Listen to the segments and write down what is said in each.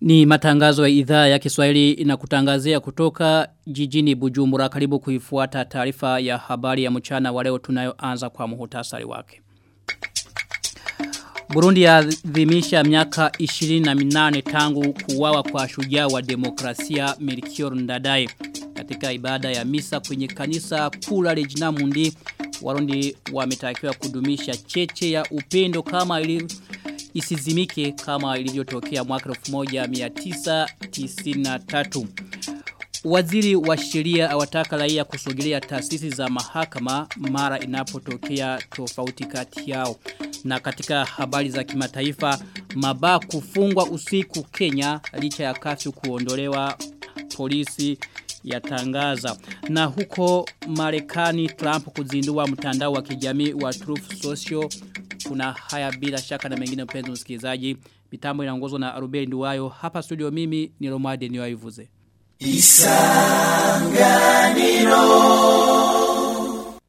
Ni matangazo ya idhaa ya Kiswahili inakutangazia kutoka jijini Bujumbura karibu kuifuata taarifa ya habari ya mchana wa leo tunayoanza kwa muhutasari wake. Burundi yaadhimisha miaka 28 tangu kuwawa kwa shujaa wa demokrasia Melchior Ndadaye katika ibada ya misa kwenye kanisa kula Regina Mundi Warundi wametakiwa kudumisha cheche ya upendo kama ili isizimike kama ilivyotokea mwaka 1993. Waziri wa sheria awataka raia kusogelea taasisi za mahakama mara inapotokea tofauti kati yao. Na katika habari za kimataifa, mabaa kufungwa usiku Kenya licha ya kafyu kuondolewa polisi yatangaza. Na huko Marekani Trump kuzindua mtandao wa kijamii wa Truth Social kuna haya bila shaka na mengine mpenzi msikilizaji. Mitambo inaongozwa na Arubeli Nduwayo. Hapa studio mimi ni Romade Niwaivuze. Isanganiro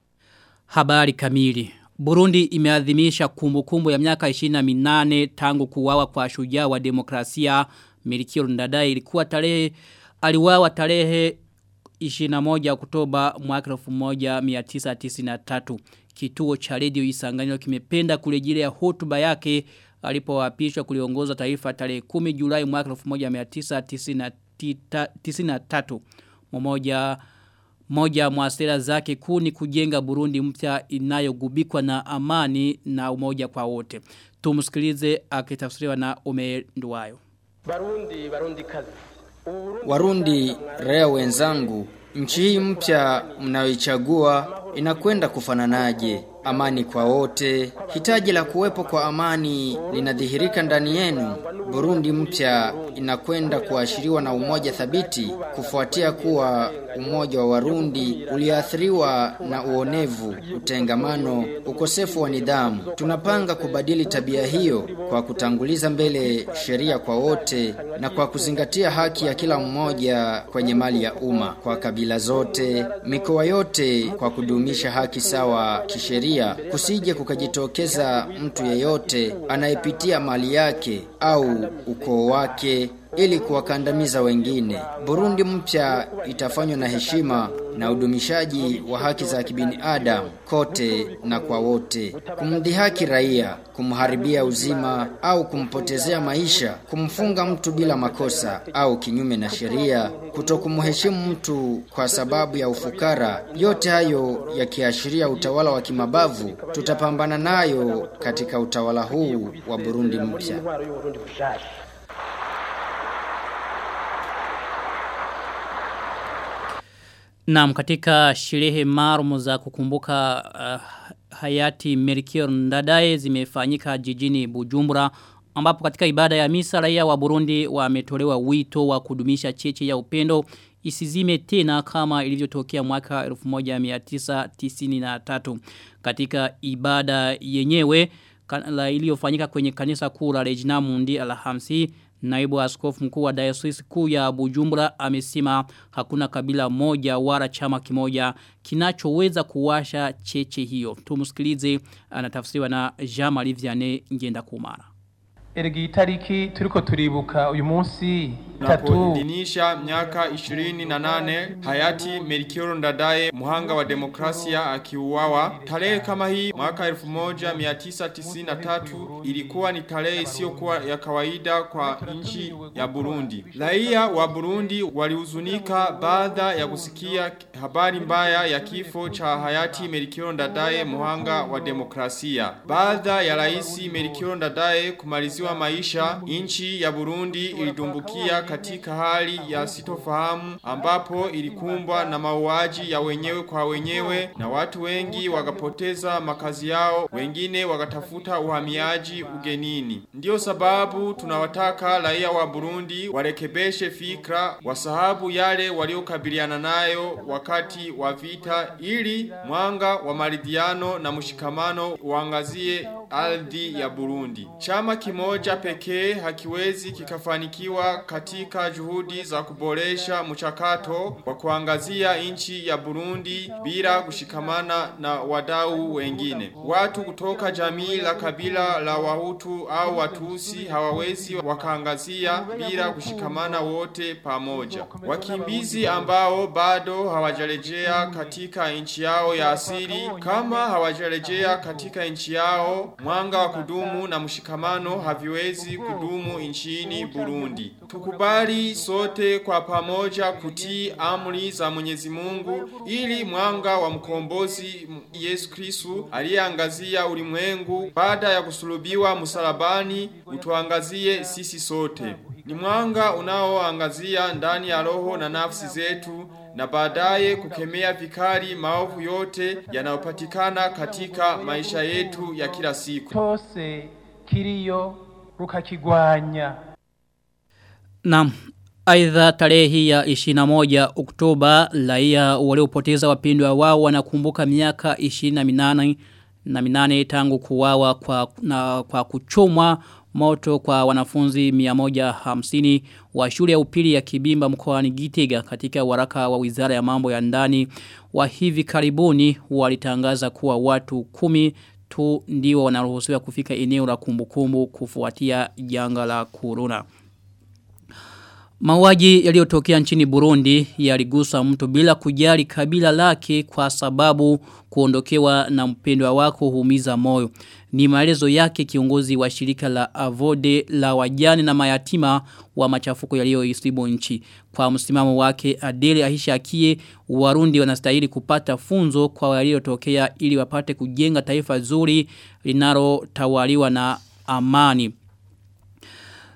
Habari kamili Burundi imeadhimisha kumbukumbu ya miaka 28 tangu kuwawa kwa shujaa wa demokrasia Melchior Ndadaye ilikuwa tarehe aliwawa tarehe 21 Oktoba mwaka 1993 kituo cha redio Isanganiro kimependa kurejelea hotuba yake alipoapishwa kuliongoza taifa tarehe 10 Julai mwaka 1993 mmoja moja mwa sera zake kuu ni kujenga Burundi mpya inayogubikwa na amani na umoja kwa wote. Tumsikilize akitafsiriwa na Omer Nduwayo. Barundi, Barundi kazi. Warundi, rea wenzangu, nchi hii mpya mnayoichagua inakwenda kufananaje? Amani kwa wote. Hitaji la kuwepo kwa amani linadhihirika ndani yenu. Burundi mpya inakwenda kuashiriwa na umoja thabiti kufuatia kuwa umoja wa Warundi uliathiriwa na uonevu, utengamano, ukosefu wa nidhamu. Tunapanga kubadili tabia hiyo kwa kutanguliza mbele sheria kwa wote na kwa kuzingatia haki ya kila mmoja kwenye mali ya umma kwa kabila zote, mikoa yote kwa kudumisha haki sawa kisheria kusije kukajitokeza mtu yeyote anayepitia mali yake au ukoo wake ili kuwakandamiza wengine. Burundi mpya itafanywa na heshima na udumishaji wa haki za kibinadamu kote na kwa wote. Kumdhihaki raia, kumharibia uzima au kumpotezea maisha, kumfunga mtu bila makosa au kinyume na sheria, kutokumheshimu mtu kwa sababu ya ufukara, yote hayo yakiashiria utawala wa kimabavu, tutapambana nayo katika utawala huu wa Burundi mpya. Naam katika sherehe maalum za kukumbuka uh, hayati Melchior Ndadaye zimefanyika jijini Bujumbura ambapo katika ibada ya misa raia wa Burundi wametolewa wito wa kudumisha cheche ya upendo isizime tena kama ilivyotokea mwaka 1993 katika ibada yenyewe iliyofanyika kwenye kanisa kuu la Regina Mundi Alhamisi Naibu askofu mkuu wa diocese kuu ya Bujumbura amesema hakuna kabila moja wala chama kimoja kinachoweza kuwasha cheche hiyo. Tumusikilize anatafsiriwa na Jean-Marie Vianney Ngenda Kumara. Erigi itariki turiko turibuka uyu munsi Tunapoadhimisha miaka 28 hayati Melchior Ndadaye muhanga wa demokrasia akiuawa tarehe kama hii mwaka 1993 ilikuwa ni tarehe isiyokuwa ya kawaida kwa nchi ya Burundi. Raia wa Burundi walihuzunika baada ya kusikia habari mbaya ya kifo cha hayati Melchior Ndadaye muhanga wa demokrasia. Baada ya rais Melchior Ndadaye kumaliziwa maisha, nchi ya Burundi ilidumbukia katika hali ya sitofahamu ambapo ilikumbwa na mauaji ya wenyewe kwa wenyewe na watu wengi wakapoteza makazi yao, wengine wakatafuta uhamiaji ugenini. Ndiyo sababu tunawataka raia wa Burundi warekebeshe fikra, wasahabu yale waliokabiliana nayo wakati wa vita ili mwanga wa maridhiano na mshikamano uangazie ardhi ya Burundi. Chama kimoja pekee hakiwezi kikafanikiwa katika juhudi za kuboresha mchakato wa kuangazia nchi ya Burundi bila kushikamana na wadau wengine. Watu kutoka jamii la kabila la Wahutu au Watusi hawawezi wakaangazia bila kushikamana wote pamoja. Wakimbizi ambao bado hawajarejea katika nchi yao ya asili kama hawajarejea katika nchi yao mwanga wa kudumu na mshikamano haviwezi kudumu nchini Burundi. Tukubali sote kwa pamoja kutii amri za Mwenyezi Mungu ili mwanga wa mkombozi Yesu Kristu aliyeangazia ulimwengu baada ya kusulubiwa msalabani utuangazie sisi sote. Ni mwanga unaoangazia ndani ya roho na nafsi zetu na baadaye kukemea vikali maovu yote yanayopatikana katika maisha yetu ya kila siku. Tose kiriyo rukakigwanya. Naam. Aidha tarehe ya 21 Oktoba raia waliopoteza wapendwa wao wanakumbuka miaka 28 na minane tangu kuwawa kwa, na, kwa kuchomwa moto kwa wanafunzi 150 wa shule ya upili ya Kibimba mkoani Gitega katika waraka wa Wizara ya Mambo ya Ndani wa hivi karibuni walitangaza kuwa watu kumi tu ndio wanaruhusiwa kufika eneo la kumbukumbu kufuatia janga la corona. Mauaji yaliyotokea nchini Burundi yaligusa mtu bila kujali kabila lake kwa sababu kuondokewa na mpendwa wako huumiza moyo. Ni maelezo yake kiongozi wa shirika la Avode la wajane na mayatima wa machafuko yaliyoisibu nchi. Kwa msimamo wake Adele Ahisha Akie Warundi wanastahili kupata funzo kwa yaliyotokea ili wapate kujenga taifa zuri linalotawaliwa na amani.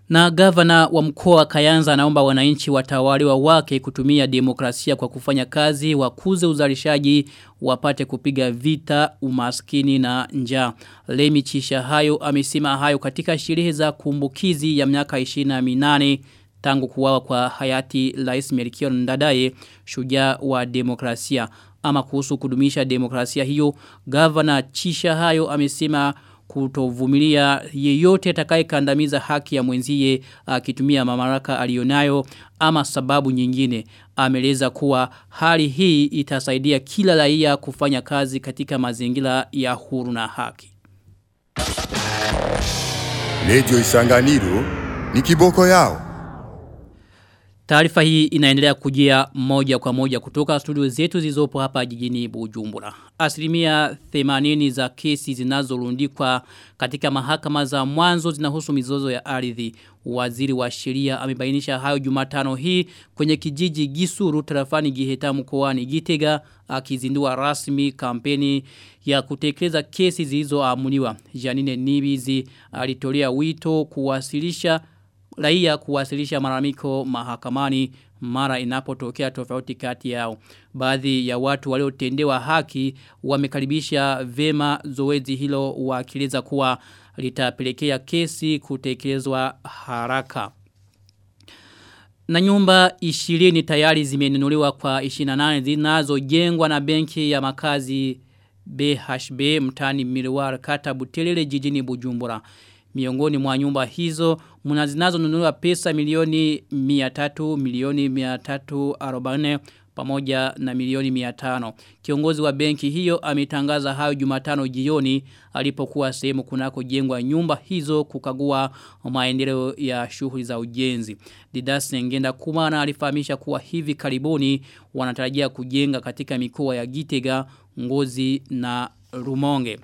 Na gavana wa mkoa Kayanza anaomba wananchi watawaliwa wake kutumia demokrasia kwa kufanya kazi wakuze uzalishaji wapate kupiga vita umaskini na njaa. Lemi Chisha hayo amesema hayo katika sherehe za kumbukizi ya miaka 28 tangu kuwawa kwa hayati Rais Melchior Ndadaye shujaa wa demokrasia ama kuhusu kudumisha demokrasia hiyo gavana Chisha hayo amesema kutovumilia yeyote atakayekandamiza haki ya mwenzie akitumia mamaraka alionayo ama sababu nyingine. Ameleza kuwa hali hii itasaidia kila raia kufanya kazi katika mazingira ya huru na haki. Lejo Isanganiro ni kiboko yao Taarifa hii inaendelea kujia moja kwa moja kutoka studio zetu zilizopo hapa jijini Bujumbura. Asilimia 80 za kesi zinazorundikwa katika mahakama za mwanzo zinahusu mizozo ya ardhi. Waziri wa sheria amebainisha hayo Jumatano hii kwenye kijiji Gisuru tarafani Giheta mkoani Gitega akizindua rasmi kampeni ya kutekeleza kesi zilizoamuliwa. Janine Nibizi alitolea wito kuwasilisha raia kuwasilisha malalamiko mahakamani mara inapotokea tofauti kati yao. Baadhi ya watu waliotendewa haki wamekaribisha vema zoezi hilo wakieleza kuwa litapelekea kesi kutekelezwa haraka. Na nyumba 20 tayari zimenunuliwa kwa 28 zinazojengwa na benki ya makazi BHB mtani Milwar kata Butelele jijini Bujumbura. Miongoni mwa nyumba hizo mnazinazo zinazonunuliwa pesa milioni 300 milioni 340 pamoja na milioni 500. Kiongozi wa benki hiyo ametangaza hayo Jumatano jioni alipokuwa sehemu kunako jengwa nyumba hizo kukagua maendeleo ya shughuli za ujenzi. Didas Ngenda Kumana alifahamisha kuwa hivi karibuni wanatarajia kujenga katika mikoa ya Gitega, Ngozi na Rumonge.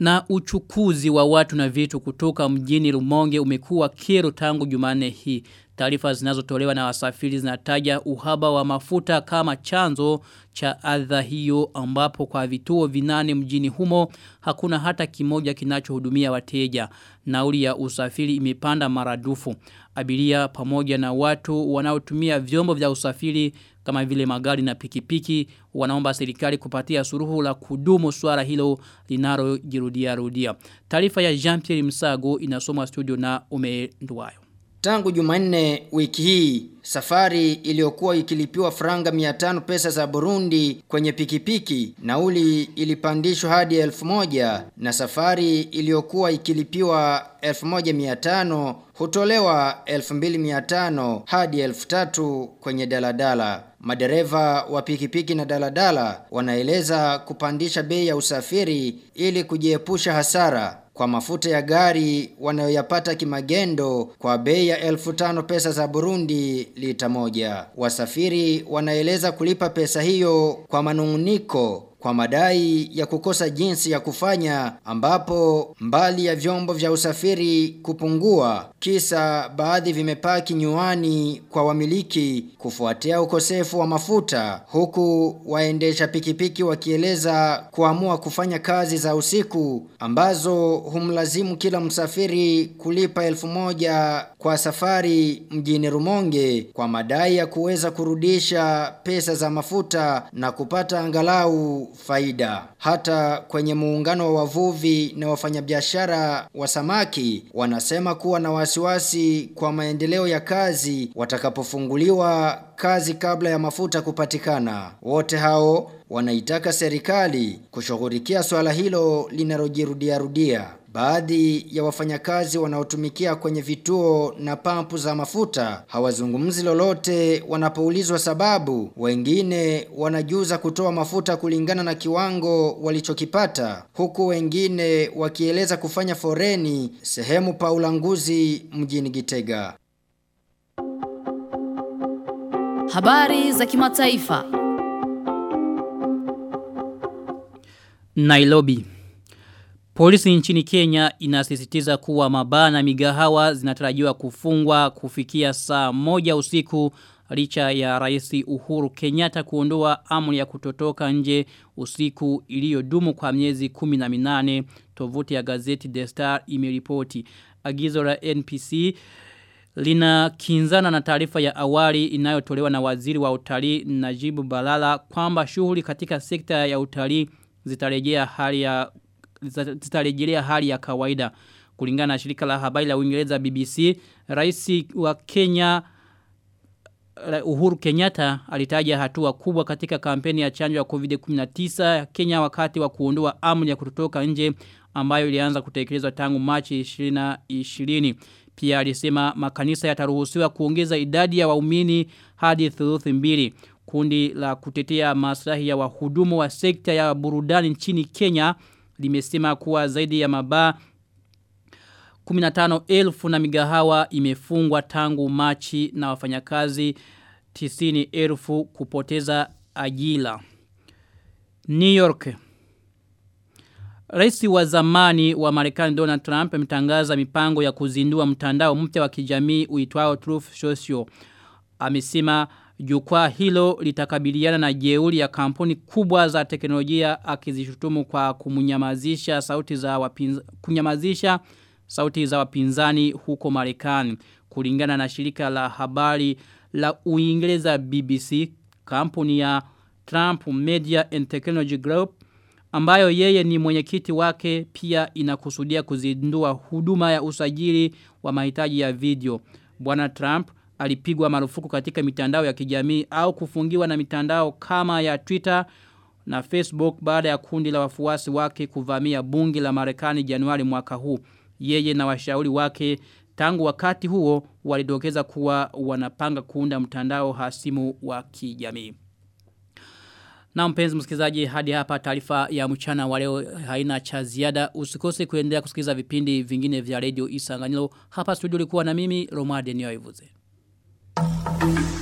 Na uchukuzi wa watu na vitu kutoka mjini Rumonge umekuwa kero tangu Jumane hii. Taarifa zinazotolewa na wasafiri zinataja uhaba wa mafuta kama chanzo cha adha hiyo ambapo kwa vituo vinane mjini humo hakuna hata kimoja kinachohudumia wateja. Nauli ya usafiri imepanda maradufu. Abiria pamoja na watu wanaotumia vyombo vya usafiri kama vile magari na pikipiki wanaomba serikali kupatia suruhu la kudumu swala hilo linalojirudia rudia. Taarifa ya Jean-Pierre Msago inasomwa studio na Umendwayo. Tangu Jumanne wiki hii safari iliyokuwa ikilipiwa franga 500 pesa za Burundi kwenye pikipiki nauli ilipandishwa hadi 1000 na safari iliyokuwa ikilipiwa 1500 hutolewa 2500 hadi 3000 kwenye daladala. Madereva wa pikipiki na daladala wanaeleza kupandisha bei ya usafiri ili kujiepusha hasara kwa mafuta ya gari wanayoyapata kimagendo kwa bei ya elfu tano pesa za Burundi lita moja. Wasafiri wanaeleza kulipa pesa hiyo kwa manunguniko kwa madai ya kukosa jinsi ya kufanya ambapo mbali ya vyombo vya usafiri kupungua kisa baadhi vimepaki nyuani kwa wamiliki kufuatia ukosefu wa mafuta huku waendesha pikipiki wakieleza kuamua kufanya kazi za usiku ambazo humlazimu kila msafiri kulipa elfu moja kwa safari mjini Rumonge kwa madai ya kuweza kurudisha pesa za mafuta na kupata angalau faida. Hata kwenye muungano wa wavuvi na wafanyabiashara wa samaki wanasema kuwa na wasiwasi kwa maendeleo ya kazi watakapofunguliwa kazi kabla ya mafuta kupatikana. Wote hao wanaitaka serikali kushughulikia swala hilo linalojirudia rudia. Baadhi ya wafanyakazi wanaotumikia kwenye vituo na pampu za mafuta hawazungumzi lolote wanapoulizwa sababu. Wengine wanajuza kutoa mafuta kulingana na kiwango walichokipata, huku wengine wakieleza kufanya foreni sehemu pa ulanguzi mjini Gitega. Habari za kimataifa. Nairobi. Polisi nchini Kenya inasisitiza kuwa mabaa na migahawa zinatarajiwa kufungwa kufikia saa moja usiku licha ya rais Uhuru Kenyatta kuondoa amri ya kutotoka nje usiku iliyodumu kwa miezi 18 tovuti ya gazeti The Star imeripoti. Agizo la NPC lina kinzana na taarifa ya awali inayotolewa na waziri wa utalii Najibu Balala kwamba shughuli katika sekta ya utalii zitarejea hali ya zitarejelea hali ya kawaida. Kulingana na shirika la habari la Uingereza BBC rais wa Kenya Uhuru Kenyatta alitaja hatua kubwa katika kampeni ya chanjo ya COVID-19 Kenya wakati wa kuondoa amri ya kutotoka nje ambayo ilianza kutekelezwa tangu Machi 2020 pia alisema makanisa yataruhusiwa kuongeza idadi ya waumini hadi thuluthi mbili. Kundi la kutetea maslahi ya wahudumu wa sekta ya burudani nchini Kenya limesema kuwa zaidi ya mabaa 15,000 na migahawa imefungwa tangu Machi na wafanyakazi 90,000 kupoteza ajira. New York Rais wa zamani wa Marekani Donald Trump ametangaza mipango ya kuzindua mtandao mpya wa kijamii uitwao Truth Social. Amesema jukwaa hilo litakabiliana na jeuri ya kampuni kubwa za teknolojia akizishutumu kwa kumunyamazisha sauti za wapinza, kunyamazisha sauti za wapinzani huko Marekani. Kulingana na shirika la habari la Uingereza BBC, kampuni ya Trump Media and Technology Group ambayo yeye ni mwenyekiti wake pia inakusudia kuzindua huduma ya usajili wa mahitaji ya video. Bwana Trump alipigwa marufuku katika mitandao ya kijamii au kufungiwa na mitandao kama ya Twitter na Facebook baada ya kundi la wafuasi wake kuvamia bunge la Marekani Januari mwaka huu. Yeye na washauri wake tangu wakati huo walidokeza kuwa wanapanga kuunda mtandao hasimu wa kijamii. Na mpenzi msikilizaji hadi hapa taarifa ya mchana wa leo haina cha ziada. Usikose kuendelea kusikiliza vipindi vingine vya Radio Isanganiro. Hapa studio ulikuwa na mimi Romade Nyoivuze. Thank you.